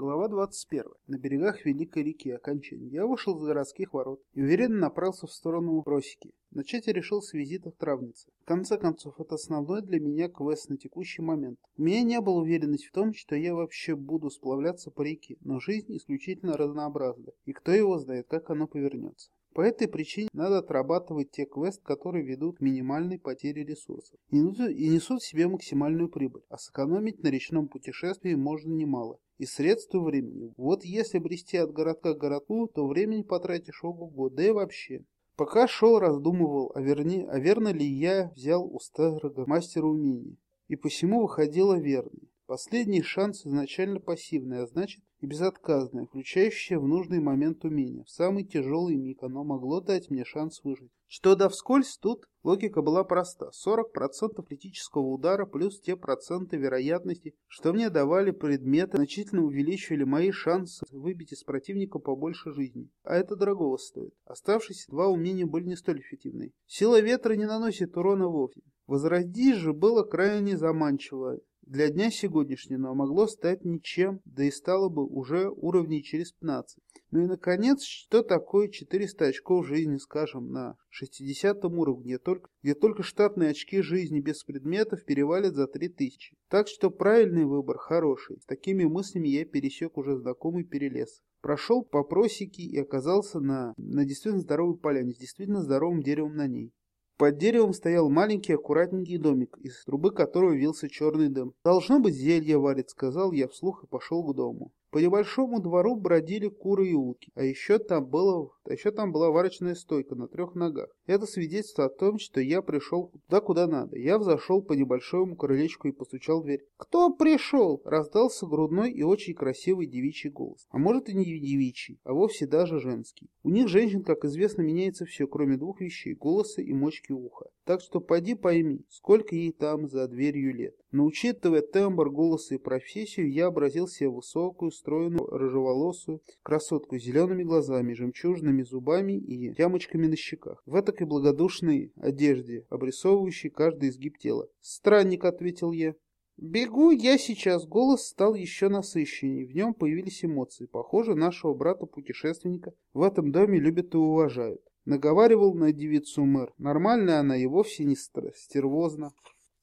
Глава 21. На берегах Великой реки окончание. Я вышел из городских ворот и уверенно направился в сторону просеки. Начать я решил с визита в травнице. В конце концов, это основной для меня квест на текущий момент. У меня не было уверенности в том, что я вообще буду сплавляться по реке, но жизнь исключительно разнообразна, и кто его знает, как оно повернется. По этой причине надо отрабатывать те квесты, которые ведут к минимальной потере ресурсов и несут в себе максимальную прибыль, а сэкономить на речном путешествии можно немало и средств и времени. Вот если брести от городка к городку, то времени потратишь ого-го, да и вообще. Пока шел, раздумывал, а, верни, а верно ли я взял у старого мастера умений. И посему выходило верный. Последний шанс изначально пассивный, а значит и безотказное, включающее в нужный момент умение. В самый тяжелый миг оно могло дать мне шанс выжить. Что до вскользь, тут логика была проста. 40% критического удара плюс те проценты вероятности, что мне давали предметы, значительно увеличивали мои шансы выбить из противника побольше жизни. А это дорогого стоит. Оставшиеся два умения были не столь эффективны. Сила ветра не наносит урона вовсе. Возродить же было крайне заманчиво для дня сегодняшнего могло стать ничем, да и стало бы уже уровней через 15. Ну и, наконец, что такое 400 очков жизни, скажем, на 60 уровне, где только, где только штатные очки жизни без предметов перевалят за 3000. Так что правильный выбор, хороший. С такими мыслями я пересек уже знакомый перелес. Прошел по просеке и оказался на, на действительно здоровой поляне, с действительно здоровым деревом на ней. Под деревом стоял маленький аккуратненький домик, из трубы которого вился черный дым. «Должно быть, зелье варит», — сказал я вслух и пошел к дому. По небольшому двору бродили куры и утки, а еще там, было, а еще там была варочная стойка на трех ногах. Это свидетельство о том, что я пришел туда, куда надо. Я взошел по небольшому крылечку и постучал в дверь. «Кто пришел?» — раздался грудной и очень красивый девичий голос. А может и не девичий, а вовсе даже женский. У них, женщин, как известно, меняется все, кроме двух вещей — голоса и мочки уха. Так что поди пойми, сколько ей там за дверью лет. Но учитывая тембр, голос и профессию, я образил себе высокую, стройную, рыжеволосую красотку с зелеными глазами, жемчужными зубами и ямочками на щеках. В этой благодушной одежде, обрисовывающей каждый изгиб тела. «Странник», — ответил я. «Бегу я сейчас!» Голос стал еще насыщеннее. В нем появились эмоции. Похоже, нашего брата-путешественника в этом доме любят и уважают. Наговаривал на девицу мэр. Нормальная она и вовсе не стервозна.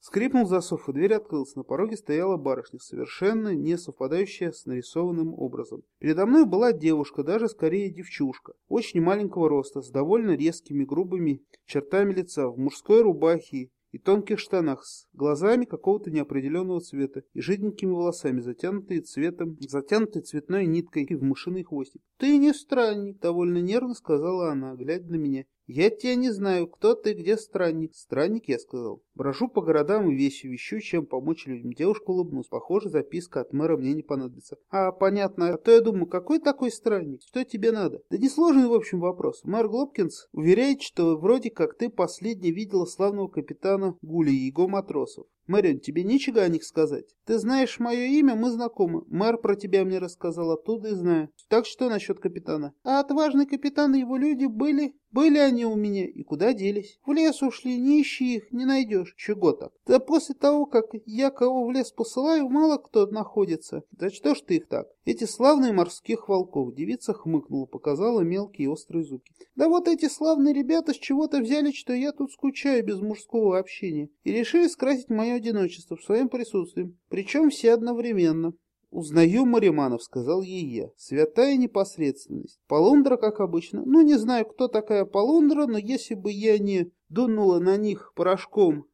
Скрипнул засов, и дверь открылась. На пороге стояла барышня, совершенно не совпадающая с нарисованным образом. Передо мной была девушка, даже скорее девчушка, очень маленького роста, с довольно резкими грубыми чертами лица, в мужской рубахе и тонких штанах с глазами какого-то неопределенного цвета и жиденькими волосами, затянутые цветом, затянутые цветной ниткой в мышиный хвостик. «Ты не странник», — довольно нервно сказала она, глядя на меня. «Я тебя не знаю, кто ты, где странник?» «Странник», я сказал. Брожу по городам и вещи вещу, чем помочь людям. Девушка улыбнулась. Похоже, записка от мэра мне не понадобится. А, понятно. А то я думаю, какой такой странник? Что тебе надо? Да несложный, в общем, вопрос. Мэр Глобкинс уверяет, что вроде как ты последний видела славного капитана Гули и его матросов. Мэрион, тебе нечего о них сказать? Ты знаешь мое имя, мы знакомы. Мэр про тебя мне рассказал, оттуда и знаю. Так что насчет капитана? А отважный капитан и его люди были... Были они у меня и куда делись? В лес ушли, не ищи их, не найдешь. Чего так? Да после того, как я кого в лес посылаю, мало кто находится. Да что ж ты их так? Эти славные морских волков. Девица хмыкнула, показала мелкие острые зубки. Да вот эти славные ребята с чего-то взяли, что я тут скучаю без мужского общения. И решили скрасить мое одиночество в своем присутствии. Причем все одновременно. «Узнаю Мариманов», — сказал ей я. «Святая непосредственность. Полундра, как обычно. Ну, не знаю, кто такая Полундра, но если бы я не дунула на них порошком,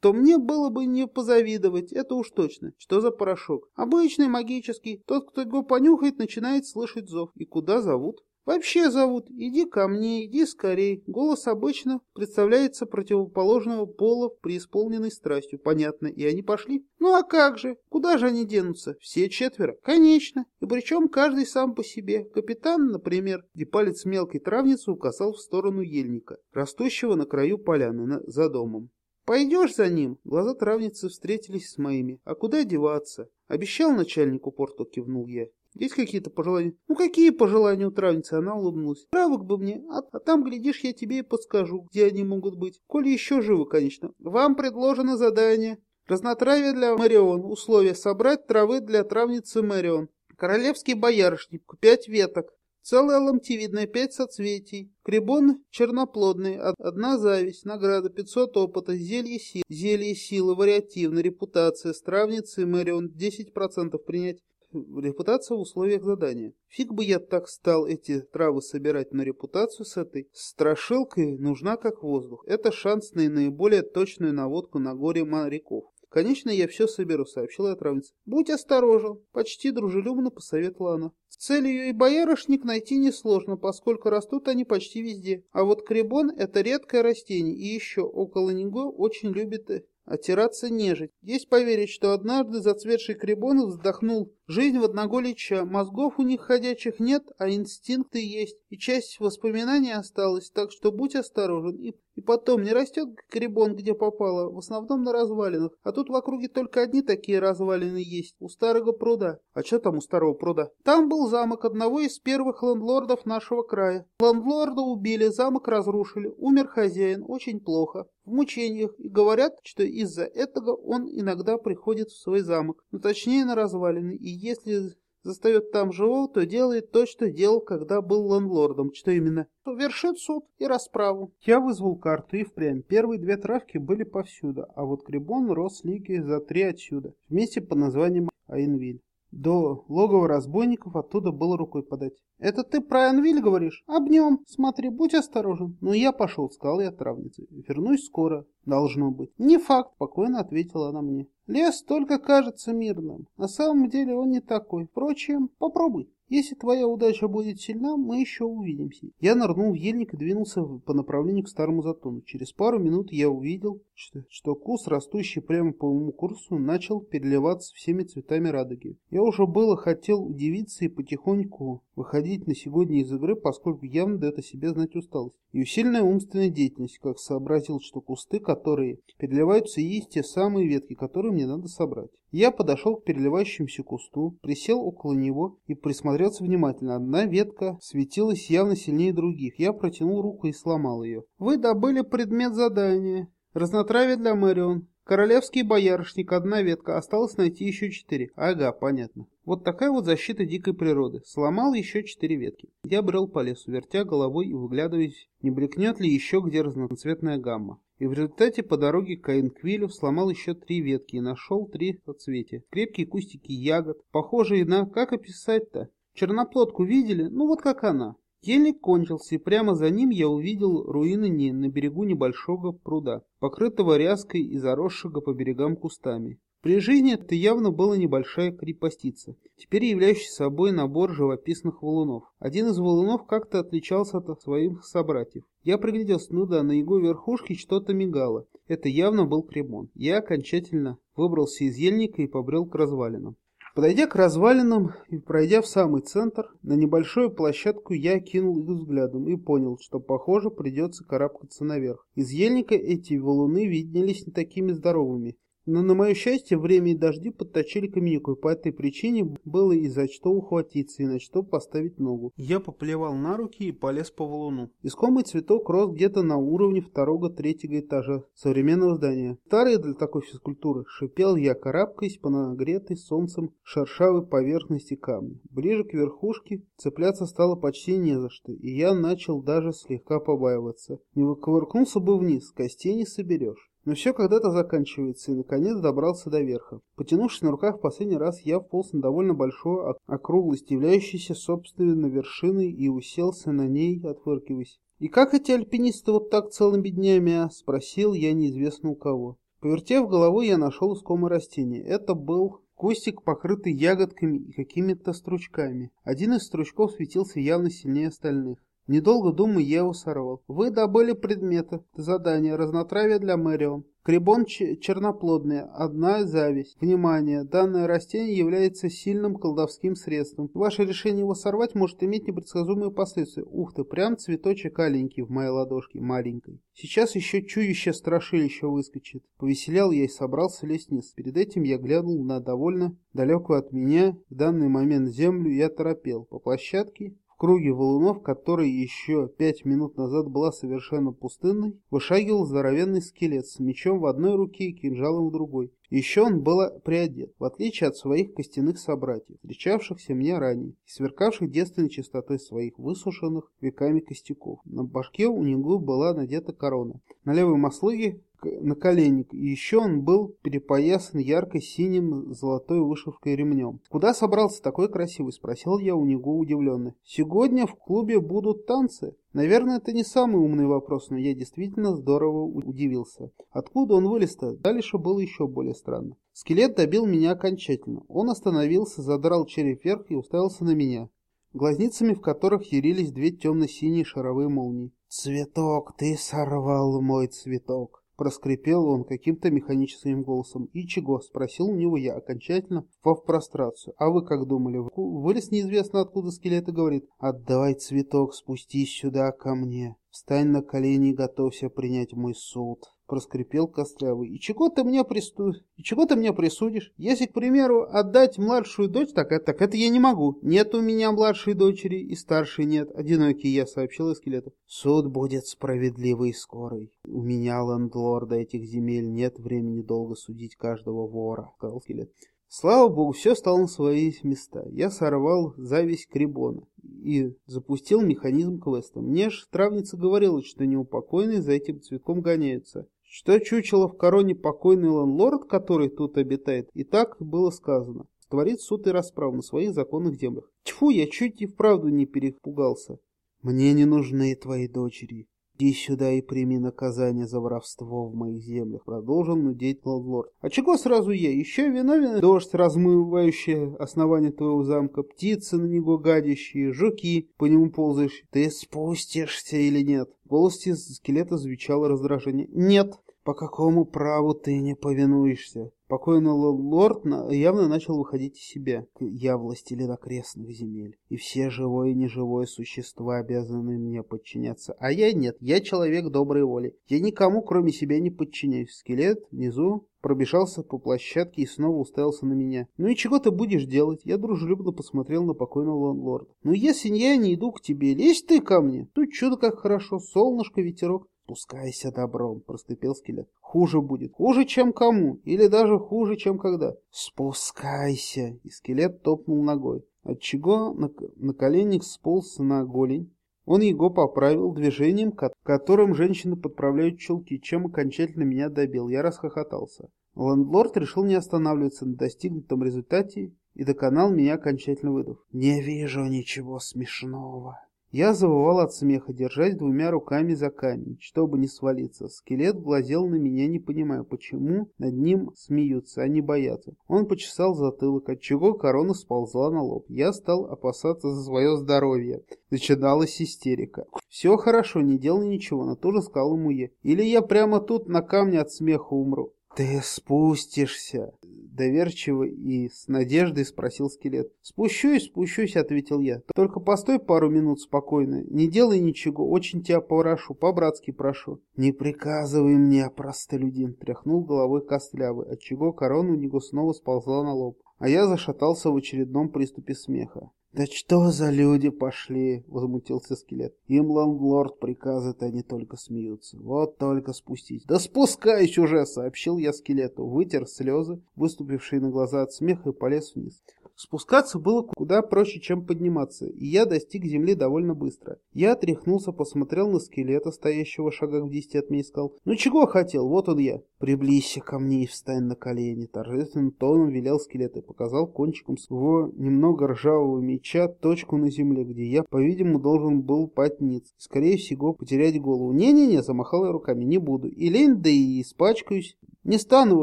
то мне было бы не позавидовать, это уж точно. Что за порошок? Обычный, магический. Тот, кто его понюхает, начинает слышать зов. И куда зовут? Вообще зовут «иди ко мне, иди скорей». Голос обычно представляется противоположного пола преисполненной страстью, понятно, и они пошли. Ну а как же? Куда же они денутся? Все четверо? Конечно. И причем каждый сам по себе. Капитан, например, где палец мелкой травницы указал в сторону ельника, растущего на краю поляны на, за домом. «Пойдешь за ним?» Глаза травницы встретились с моими. «А куда деваться?» «Обещал начальнику порту», кивнул я. Есть какие-то пожелания? Ну, какие пожелания у травницы? Она улыбнулась. Травок бы мне, а, а там, глядишь, я тебе и подскажу, где они могут быть. Коли еще живы, конечно. Вам предложено задание. Разнотравие для Мэрион. Условие собрать травы для травницы Мэрион. Королевский боярышник, пять веток. Целая ломтевидная, пять соцветий. Крибон черноплодный, одна зависть, награда, 500 опыта, зелье силы, зелье силы, вариативно, репутация, стравницы, Мэрион, 10% принять репутация в условиях задания. Фиг бы я так стал эти травы собирать, но репутацию с этой страшилкой нужна как воздух. Это шанс на наиболее точную наводку на горе моряков. Конечно, я все соберу, сообщила отравница. Будь осторожен, почти дружелюбно посоветовала она. Целью и боярышник найти несложно, поскольку растут они почти везде. А вот кребон – это редкое растение, и еще около него очень любит отираться нежить. Есть поверить, что однажды зацветший кребон вздохнул Жизнь в одноголича, мозгов у них ходячих нет, а инстинкты есть, и часть воспоминаний осталась, так что будь осторожен. И, и потом, не растет грибон, где попало, в основном на развалинах, а тут в округе только одни такие развалины есть, у старого пруда. А что там у старого пруда? Там был замок одного из первых лендлордов нашего края. Лендлорда убили, замок разрушили, умер хозяин, очень плохо, в мучениях, и говорят, что из-за этого он иногда приходит в свой замок, ну точнее на развалины, и если застает там живого, то делает то, что делал, когда был лендлордом. Что именно? Вершит суд и расправу. Я вызвал карту и впрямь. Первые две травки были повсюду, а вот Крибон рос лиги за три отсюда, вместе по названием Айнвиль. До логова разбойников оттуда было рукой подать. «Это ты про Айнвиль говоришь? Обнем. Смотри, будь осторожен». «Ну, я пошел», — сказал я травнице. «Вернусь скоро. Должно быть». «Не факт», — спокойно ответила она мне. Лес только кажется мирным. На самом деле он не такой. Впрочем, попробуй. Если твоя удача будет сильна, мы еще увидимся. Я нырнул в ельник и двинулся по направлению к старому затону. Через пару минут я увидел, что, что куст, растущий прямо по моему курсу, начал переливаться всеми цветами радуги. Я уже было хотел удивиться и потихоньку выходить на сегодня из игры, поскольку явно дает о себе знать усталость. И усиленная умственная деятельность, как сообразил, что кусты, которые переливаются, есть те самые ветки, которые мне надо собрать. Я подошел к переливающемуся кусту, присел около него и присмотрелся внимательно. Одна ветка светилась явно сильнее других. Я протянул руку и сломал ее. Вы добыли предмет задания. Разнотравие для Мэрион. Королевский боярышник, одна ветка, осталось найти еще четыре. Ага, понятно. Вот такая вот защита дикой природы. Сломал еще четыре ветки. Я брел по лесу, вертя головой и выглядываясь, не блекнет ли еще где разноцветная гамма. И в результате по дороге к Каинквилю сломал еще три ветки и нашел три соцветия. Крепкие кустики ягод, похожие на... Как описать-то? Черноплодку видели? Ну вот как она. Ельник кончился, и прямо за ним я увидел руины не на берегу небольшого пруда, покрытого ряской и заросшего по берегам кустами. При жизни это явно была небольшая крепостица, теперь являющая собой набор живописных валунов. Один из валунов как-то отличался от своих собратьев. Я пригляделся, ну да, на его верхушке что-то мигало. Это явно был кремон. Я окончательно выбрался из ельника и побрел к развалинам. Подойдя к развалинам и пройдя в самый центр, на небольшую площадку я кинул их взглядом и понял, что, похоже, придется карабкаться наверх. Из ельника эти валуны виднелись не такими здоровыми, но, на мое счастье, время и дожди подточили каменюку, и по этой причине было и за что ухватиться, и на что поставить ногу. Я поплевал на руки и полез по валуну. Искомый цветок рос где-то на уровне второго-третьего этажа современного здания. Старый для такой физкультуры, шипел я, карабкаясь по нагретой солнцем шершавой поверхности камня. Ближе к верхушке цепляться стало почти не за что, и я начал даже слегка побаиваться. Не выковыркнулся бы вниз, костей не соберешь. Но все когда-то заканчивается, и наконец добрался до верха. Потянувшись на руках в последний раз, я вполз на довольно большую округлость, являющуюся собственно вершиной, и уселся на ней, отфыркиваясь. «И как эти альпинисты вот так целыми днями?» а?» — спросил я неизвестно у кого. Повертев головой, я нашел искомое растение. Это был кустик, покрытый ягодками и какими-то стручками. Один из стручков светился явно сильнее остальных. Недолго думая, я его сорвал. Вы добыли предметы. Задание. Разнотравие для Мэрион. Крибон черноплодный. Одна зависть. Внимание! Данное растение является сильным колдовским средством. Ваше решение его сорвать может иметь непредсказуемые последствия. Ух ты, прям цветочек аленький в моей ладошке, маленькой. Сейчас еще чующее страшилище выскочит. Повеселял я и собрался лезть вниз. Перед этим я глянул на довольно далекую от меня в данный момент землю и оторопел. По площадке круге валунов, которая еще пять минут назад была совершенно пустынной, вышагивал здоровенный скелет с мечом в одной руке и кинжалом в другой. Еще он был приодет, в отличие от своих костяных собратьев, встречавшихся мне ранее, и сверкавших девственной чистотой своих высушенных веками костяков. На башке у него была надета корона. На левой маслыге наколенник, и еще он был перепоясан яркой синим золотой вышивкой ремнем. «Куда собрался такой красивый?» – спросил я у него удивленно. «Сегодня в клубе будут танцы». Наверное, это не самый умный вопрос, но я действительно здорово удивился. Откуда он вылез-то? Дальше было еще более странно. Скелет добил меня окончательно. Он остановился, задрал череп вверх и уставился на меня, глазницами в которых ярились две темно-синие шаровые молнии. «Цветок, ты сорвал мой цветок!» Проскрипел он каким-то механическим голосом. «И чего?» — спросил у него я, окончательно впав в прострацию. «А вы как думали?» Вылез неизвестно откуда скелет и говорит. «Отдай цветок, спустись сюда ко мне. Встань на колени и готовься принять мой суд» проскрипел Костлявый. «И чего ты мне присту... И чего ты мне присудишь? Если, к примеру, отдать младшую дочь, так, это, так это я не могу. Нет у меня младшей дочери и старшей нет. Одинокий я», — сообщил скелету. «Суд будет справедливый и скорый. У меня, лендлорда этих земель, нет времени долго судить каждого вора», — сказал скелет. Слава богу, все стало на свои места. Я сорвал зависть Крибона и запустил механизм квеста. Мне ж травница говорила, что неупокойные за этим цветком гоняются. Что чучело в короне покойный лорд, который тут обитает, и так было сказано. Творит суд и расправу на своих законных землях. Тьфу, я чуть и вправду не перепугался. Мне не нужны твои дочери. Иди сюда и прими наказание за воровство в моих землях, продолжил нудеть лорд. А чего сразу я? Еще виновен дождь, размывающий основание твоего замка, птицы на него гадящие, жуки, по нему ползающие. Ты спустишься или нет? В голосе скелета звучало раздражение. Нет. По какому праву ты не повинуешься? Покойный лорд явно начал выходить из себя. Я властелин окрестных земель, и все живое и неживое существа обязаны мне подчиняться. А я нет, я человек доброй воли. Я никому, кроме себя, не подчиняюсь. Скелет внизу пробежался по площадке и снова уставился на меня. «Ну и чего ты будешь делать?» Я дружелюбно посмотрел на покойного лорда. «Ну я не иду к тебе, лезь ты ко мне. Тут чудо как хорошо, солнышко, ветерок. «Спускайся добром», — проступил скелет. «Хуже будет. Хуже, чем кому. Или даже хуже, чем когда». «Спускайся!» И скелет топнул ногой, отчего наколенник сполз на голень. Он его поправил движением, которым женщины подправляют чулки, чем окончательно меня добил. Я расхохотался. Ландлорд решил не останавливаться на достигнутом результате и доконал меня окончательно выдав. «Не вижу ничего смешного». Я завывал от смеха, держась двумя руками за камень, чтобы не свалиться. Скелет глазел на меня, не понимая, почему над ним смеются, а не боятся. Он почесал затылок, отчего корона сползла на лоб. Я стал опасаться за свое здоровье. Начиналась истерика. «Все хорошо, не делай ничего», — на ту же сказал ему я. «Или я прямо тут на камне от смеха умру». «Ты спустишься!» Доверчиво и с надеждой спросил скелет. «Спущусь, спущусь», — ответил я. «Только постой пару минут спокойно. Не делай ничего, очень тебя попрошу, по-братски прошу». «Не приказывай мне, простолюдин», — тряхнул головой костлявый, отчего корона у него снова сползла на лоб. А я зашатался в очередном приступе смеха. «Да что за люди пошли?» — возмутился скелет. «Им ландлорд приказывает, они только смеются. Вот только спустись». «Да спускайся уже!» — сообщил я скелету. Вытер слезы, выступившие на глаза от смеха, и полез вниз. Спускаться было куда проще, чем подниматься, и я достиг земли довольно быстро. Я отряхнулся, посмотрел на скелета, стоящего в шагах в десяти от меня, и сказал, «Ну чего хотел? Вот он я». «Приблизься ко мне и встань на колени», — торжественным тоном велел скелет и показал кончиком своего немного ржавого меча точку на земле, где я, по-видимому, должен был потниться. Скорее всего, потерять голову. «Не-не-не», — замахал я руками, — «не буду. И лень, да и испачкаюсь». Не стану, в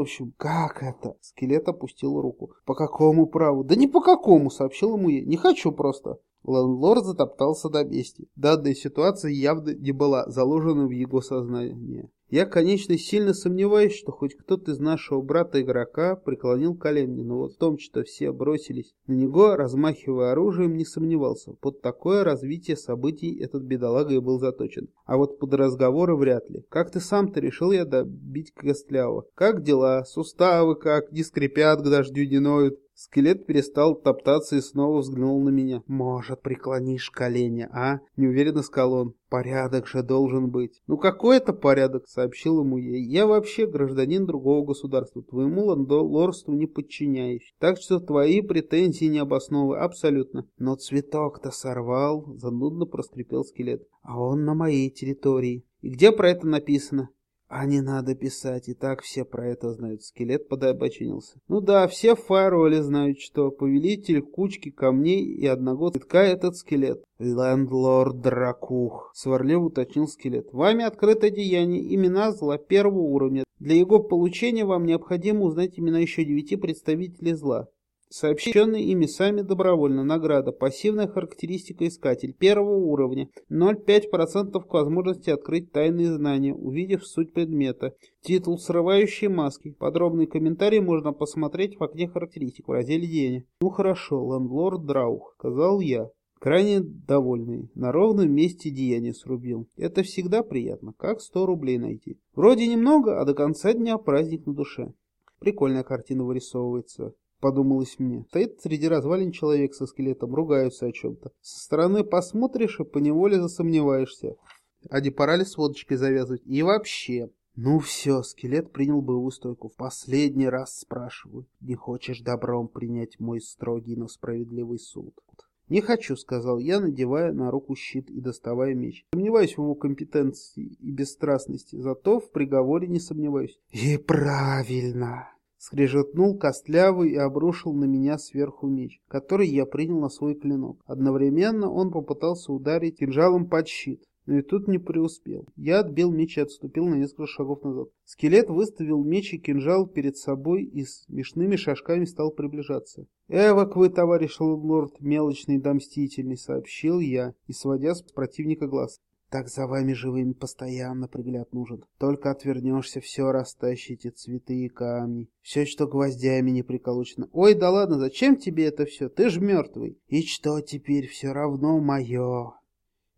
общем. Как это? Скелет опустил руку. По какому праву? Да не по какому, сообщил ему я. Не хочу просто. Лорд затоптался до мести. Данная ситуация явно не была заложена в его сознание. Я, конечно, сильно сомневаюсь, что хоть кто-то из нашего брата-игрока преклонил колени, но вот в том, что все бросились на него, размахивая оружием, не сомневался. Под такое развитие событий этот бедолага и был заточен. А вот под разговоры вряд ли. Как ты сам-то решил я добить Костлявого? Как дела? Суставы как? Не скрипят, к дождю не ноют? Скелет перестал топтаться и снова взглянул на меня. «Может, преклонишь колени, а?» — неуверенно сказал он. «Порядок же должен быть». «Ну какой это порядок?» — сообщил ему я. «Я вообще гражданин другого государства, твоему лордству не подчиняюсь. Так что твои претензии не обоснованы абсолютно». «Но цветок-то сорвал», — занудно проскрипел скелет. «А он на моей территории». «И где про это написано?» А не надо писать, и так все про это знают. Скелет подобочинился. Ну да, все в фаероле знают, что повелитель кучки камней и одного цветка этот скелет. Лендлорд Дракух, сварливо уточнил скелет. Вами открыто деяние, имена зла первого уровня. Для его получения вам необходимо узнать имена еще девяти представителей зла. Сообщенные ими сами добровольно. Награда. Пассивная характеристика искатель. Первого уровня. 0,5% к возможности открыть тайные знания, увидев суть предмета. Титул «Срывающие маски». Подробные комментарии можно посмотреть в окне характеристик в разделе «Деяния». Ну хорошо, лендлорд Драух, сказал я. Крайне довольный. На ровном месте деяния срубил. Это всегда приятно. Как 100 рублей найти. Вроде немного, а до конца дня праздник на душе. Прикольная картина вырисовывается. Подумалось мне. Стоит среди развалин человек со скелетом, ругаются о чем-то. Со стороны посмотришь и поневоле засомневаешься. А не пора ли с водочкой завязывать? И вообще... Ну все, скелет принял боевую стойку. В последний раз спрашиваю. Не хочешь добром принять мой строгий, но справедливый суд? «Не хочу», — сказал я, надевая на руку щит и доставая меч. Сомневаюсь в его компетенции и бесстрастности, зато в приговоре не сомневаюсь. «И правильно!» Скрежетнул костлявый и обрушил на меня сверху меч, который я принял на свой клинок. Одновременно он попытался ударить кинжалом под щит, но и тут не преуспел. Я отбил меч и отступил на несколько шагов назад. Скелет выставил меч и кинжал перед собой и смешными шажками стал приближаться. «Эвак вы, товарищ лорд, мелочный да мстительный», — сообщил я, и сводя с противника глаз. Так за вами живыми постоянно пригляд нужен. Только отвернешься, все растащите, цветы и камни. Все, что гвоздями не приколочено. Ой, да ладно, зачем тебе это все? Ты ж мертвый. И что теперь все равно мое?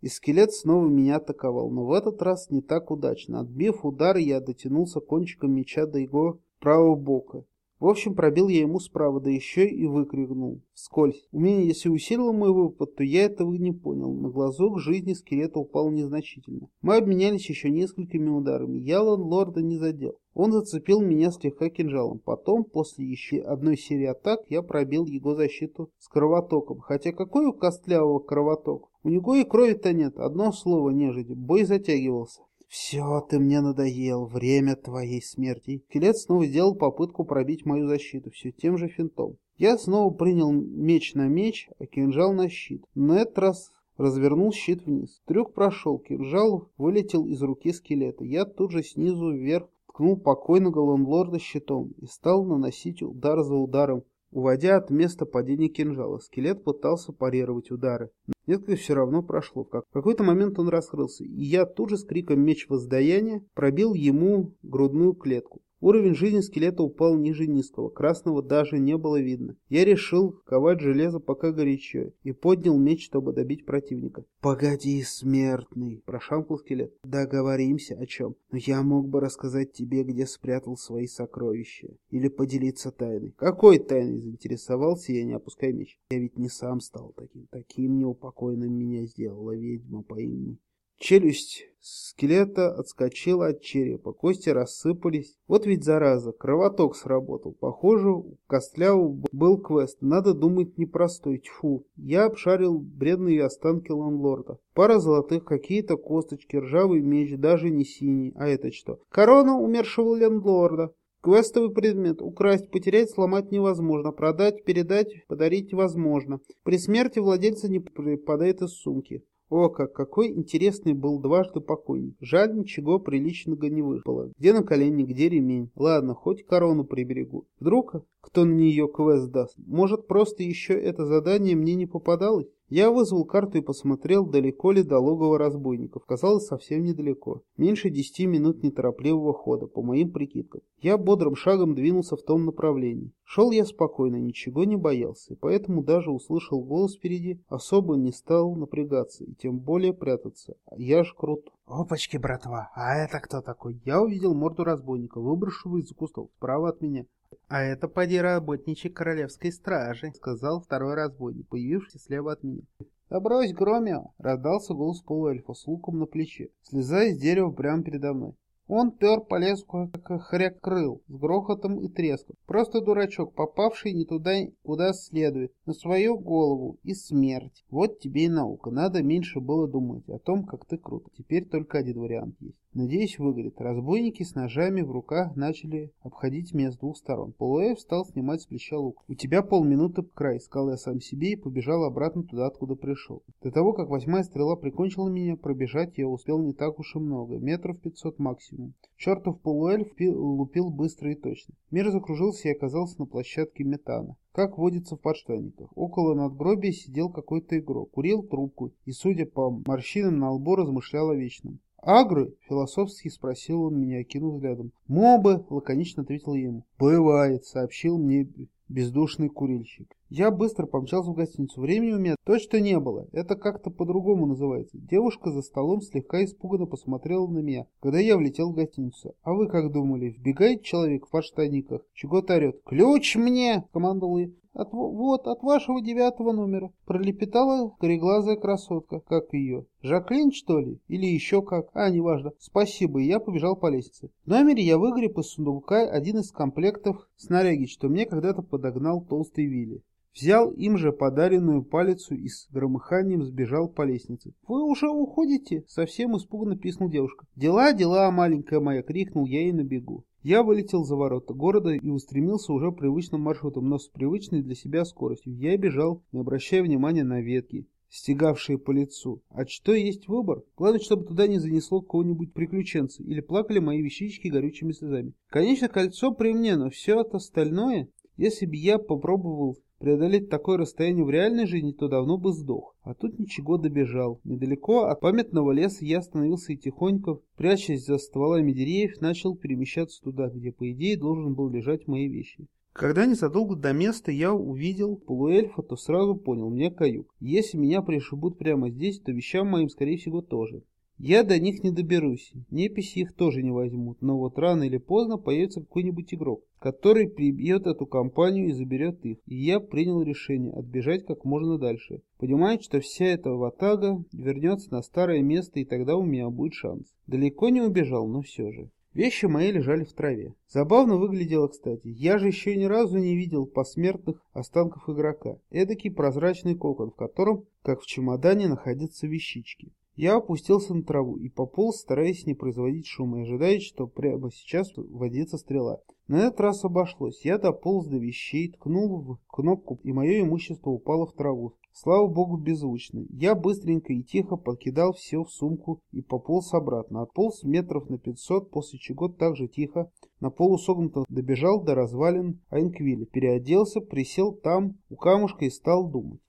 И скелет снова меня атаковал, но в этот раз не так удачно. Отбив удар, я дотянулся кончиком меча до его правого бока. В общем, пробил я ему справа, да еще и выкрикнул. Вскользь. Умение, если усилило мой выпад, то я этого не понял. На глазок жизни скелета упал незначительно. Мы обменялись еще несколькими ударами. Я лорда не задел. Он зацепил меня слегка кинжалом. Потом, после еще одной серии атак, я пробил его защиту с кровотоком. Хотя какой у костлявого кровоток? У него и крови-то нет. Одно слово нежить. Бой затягивался. «Все, ты мне надоел. Время твоей смерти». Скелет снова сделал попытку пробить мою защиту, все тем же финтом. Я снова принял меч на меч, а кинжал на щит. На этот раз развернул щит вниз. Трюк прошел, кинжал вылетел из руки скелета. Я тут же снизу вверх ткнул покойного лонлорда щитом и стал наносить удар за ударом, уводя от места падения кинжала. Скелет пытался парировать удары. Несколько все равно прошло. В какой-то момент он раскрылся, и я тут же с криком «Меч воздаяния» пробил ему грудную клетку. Уровень жизни скелета упал ниже низкого, красного даже не было видно. Я решил ковать железо пока горячо и поднял меч, чтобы добить противника. «Погоди, смертный!» – прошамкал скелет. «Договоримся о чем? Но я мог бы рассказать тебе, где спрятал свои сокровища. Или поделиться тайной». «Какой тайной?» – заинтересовался я, не опуская меч. «Я ведь не сам стал таким. Таким неупокойным меня сделала ведьма по имени Челюсть скелета отскочила от черепа, кости рассыпались. Вот ведь зараза, кровоток сработал. Похоже, у Костляву был квест. Надо думать непростой. Тьфу. Я обшарил бредные останки ланлорда. Пара золотых, какие-то косточки, ржавый меч, даже не синий. А это что? Корона умершего лендлорда. Квестовый предмет. Украсть, потерять, сломать невозможно. Продать, передать, подарить возможно. При смерти владельца не попадает из сумки. О, как какой интересный был дважды покойник. Жаль, ничего приличного не выпало. Где наколенник, где ремень. Ладно, хоть корону приберегу. Вдруг кто на нее квест даст? Может, просто еще это задание мне не попадалось? Я вызвал карту и посмотрел, далеко ли до логова разбойников. Казалось, совсем недалеко. Меньше десяти минут неторопливого хода, по моим прикидкам. Я бодрым шагом двинулся в том направлении. Шел я спокойно, ничего не боялся, и поэтому даже услышал голос впереди, особо не стал напрягаться, и тем более прятаться. Я ж крут. «Опачки, братва, а это кто такой?» Я увидел морду разбойника, выброшенного из кустов, справа от меня. «А это поди работничек королевской стражи», — сказал второй разбойник, появившийся слева от меня. «Да брось, Громио!» — раздался голос полуэльфа с луком на плече, слезая с дерева прямо передо мной. Он пер по лесу, как хряк крыл, с грохотом и треском. Просто дурачок, попавший не туда, куда следует, на свою голову и смерть. Вот тебе и наука. Надо меньше было думать о том, как ты крут. Теперь только один вариант есть. Надеюсь, выгорит. Разбойники с ножами в руках начали обходить меня с двух сторон. Полуэев стал снимать с плеча лук. «У тебя полминуты край», — сказал я сам себе и побежал обратно туда, откуда пришел. До того, как восьмая стрела прикончила меня, пробежать я успел не так уж и много, метров пятьсот максимум. Чертов полуэльф лупил быстро и точно. Мир закружился и оказался на площадке метана. Как водится в подштанниках. Около надгробия сидел какой-то игрок, курил трубку и, судя по морщинам на лбу, размышлял о вечном. «Агры?» — философски спросил он меня, кинув взглядом. «Мобы?» — лаконично ответил ему. «Бывает», — сообщил мне бездушный курильщик. Я быстро помчался в гостиницу. Времени у меня точно не было. Это как-то по-другому называется. Девушка за столом слегка испуганно посмотрела на меня, когда я влетел в гостиницу. А вы как думали, вбегает человек в подштанниках? Чего-то орет. «Ключ мне!» — командовал я. От, вот, от вашего девятого номера. Пролепетала кореглазая красотка. Как ее? Жаклин, что ли? Или еще как? А, неважно. Спасибо, и я побежал по лестнице. В номере я выгреб из сундука один из комплектов снаряги, что мне когда-то подогнал толстый Вилли. Взял им же подаренную палицу и с громыханием сбежал по лестнице. «Вы уже уходите?» — совсем испуганно писнул девушка. «Дела, дела, маленькая моя!» — крикнул я ей на бегу. Я вылетел за ворота города и устремился уже привычным маршрутом, но с привычной для себя скоростью. Я бежал, не обращая внимания на ветки, стегавшие по лицу. А что есть выбор? Главное, чтобы туда не занесло кого-нибудь приключенца или плакали мои вещички горючими слезами. Конечно, кольцо при мне, но все это остальное... Если бы я попробовал Преодолеть такое расстояние в реальной жизни, то давно бы сдох. А тут ничего добежал. Недалеко от памятного леса я остановился и тихонько, прячась за стволами деревьев, начал перемещаться туда, где, по идее, должен был лежать мои вещи. Когда незадолго до места я увидел полуэльфа, то сразу понял, мне каюк. Если меня пришибут прямо здесь, то вещам моим, скорее всего, тоже. Я до них не доберусь, неписи их тоже не возьмут, но вот рано или поздно появится какой-нибудь игрок, который прибьет эту компанию и заберет их. И я принял решение отбежать как можно дальше, понимая, что вся эта ватага вернется на старое место и тогда у меня будет шанс. Далеко не убежал, но все же. Вещи мои лежали в траве. Забавно выглядело, кстати. Я же еще ни разу не видел посмертных останков игрока. Эдакий прозрачный кокон, в котором, как в чемодане, находятся вещички. Я опустился на траву и пополз, стараясь не производить шума, и ожидая, что прямо сейчас водится стрела. На этот раз обошлось. Я дополз до вещей, ткнул в кнопку, и мое имущество упало в траву. Слава богу, беззвучно. Я быстренько и тихо подкидал все в сумку и пополз обратно. Отполз метров на пятьсот, после чего так же тихо на полусогнутом добежал до развалин Айнквиля, переоделся, присел там у камушка и стал думать.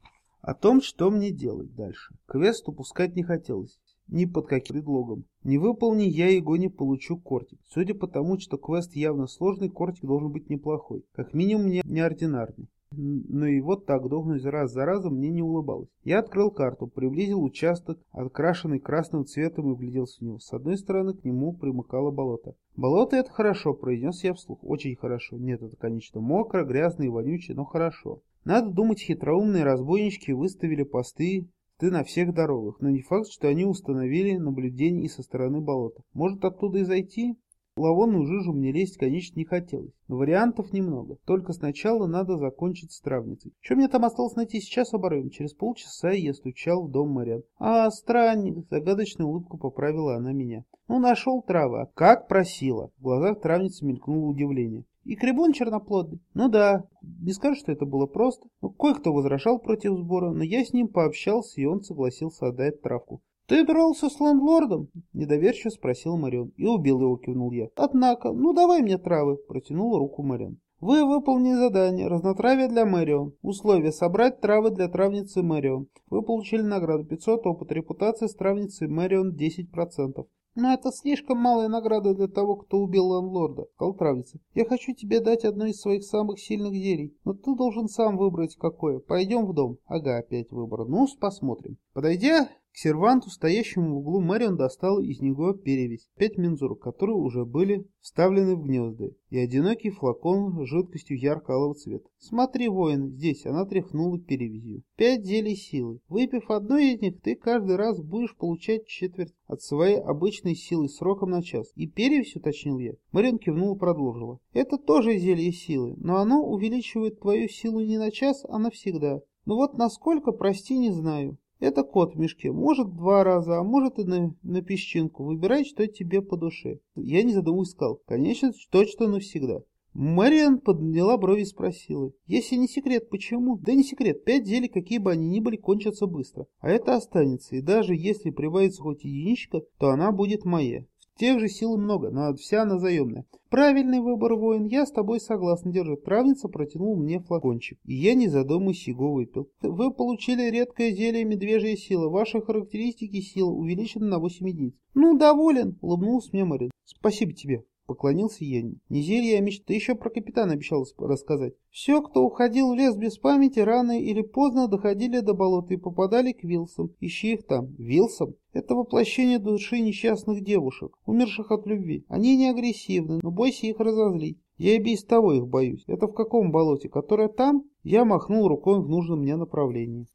О том, что мне делать дальше. Квест упускать не хотелось. Ни под каким предлогом. Не выполни я его не получу кортик. Судя по тому, что квест явно сложный, кортик должен быть неплохой. Как минимум не неординарный. Но и вот так дохнуть раз за разом мне не улыбалось. Я открыл карту, приблизил участок, открашенный красным цветом и вгляделся в него. С одной стороны к нему примыкало болото. «Болото — это хорошо», — произнес я вслух. «Очень хорошо. Нет, это, конечно, мокро, грязно и вонючее, но хорошо. Надо думать, хитроумные разбойнички выставили посты ты на всех дорогах, но не факт, что они установили наблюдение и со стороны болота. Может оттуда и зайти? Лавонную жижу мне лезть, конечно, не хотелось, но вариантов немного. Только сначала надо закончить с травницей. Что мне там осталось найти сейчас оборвем? Через полчаса я стучал в дом морян. А, странник, загадочная улыбка поправила она меня. Ну, нашел травы, как просила. В глазах травницы мелькнуло удивление. И Крибон черноплодный. Ну да, не скажу, что это было просто. Ну, кое-кто возражал против сбора, но я с ним пообщался, и он согласился отдать травку. «Ты дрался с лендлордом?» — недоверчиво спросил Марион. «И убил его», — кивнул я. «Однако, ну давай мне травы», — протянула руку Марион. «Вы выполнили задание. Разнотравие для Мэрион. Условие — собрать травы для травницы Мэрион. Вы получили награду 500 опыт. Репутация с травницей Мэрион 10%. «Но это слишком малая награда для того, кто убил ланлорда», — сказал травница. «Я хочу тебе дать одно из своих самых сильных зелий, но ты должен сам выбрать какое. Пойдем в дом». «Ага, опять выбор. ну посмотрим». Подойдя К серванту, стоящему в углу, Мэрион достал из него перевязь, пять мензур, которые уже были вставлены в гнезда, и одинокий флакон с жидкостью ярко-алого цвета. «Смотри, воин, здесь!» Она тряхнула перевязью. «Пять зелий силы. Выпив одно из них, ты каждый раз будешь получать четверть от своей обычной силы сроком на час. И перевязь, уточнил я. Мэрион кивнула и продолжила. Это тоже зелье силы, но оно увеличивает твою силу не на час, а навсегда. Ну вот насколько, прости, не знаю. Это кот в мешке. Может два раза, а может и на, на песчинку. Выбирай, что тебе по душе. Я не задумываясь сказал. Конечно, точно навсегда. Мэриан подняла брови и спросила. Если не секрет, почему? Да не секрет. Пять зелий, какие бы они ни были, кончатся быстро. А это останется. И даже если прибавится хоть единичка, то она будет моя. Тех же сил много, но вся она заемная. Правильный выбор, воин, я с тобой согласна держать. Травница протянул мне флакончик, и я, не задумываясь, его выпил. Вы получили редкое зелье медвежья сила. Ваши характеристики силы увеличены на 8 единиц. Ну, доволен, улыбнулся мне Марин. Спасибо тебе. Поклонился я. Не зелье, а мечта. Ты еще про капитана обещал рассказать. Все, кто уходил в лес без памяти, рано или поздно доходили до болота и попадали к Вилсам. Ищи их там. Вилсам? Это воплощение души несчастных девушек, умерших от любви. Они не агрессивны, но бойся их разозлить. Я и без того их боюсь. Это в каком болоте? Которое там? Я махнул рукой в нужном мне направлении.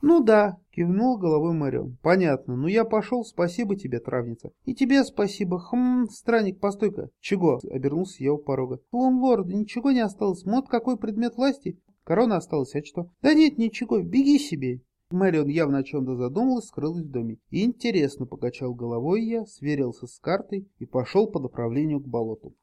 «Ну да», — кивнул головой Мэрион. «Понятно. Ну я пошел. Спасибо тебе, травница». «И тебе спасибо. Хм, странник, постой-ка». «Чего?» — обернулся я у порога. «Лорд, ничего не осталось. Мод какой предмет власти?» «Корона осталась, а что?» «Да нет, ничего. Беги себе». Мэрион явно о чем-то задумалась, скрылась в доме. Интересно, покачал головой я, сверился с картой и пошел по направлению к болоту.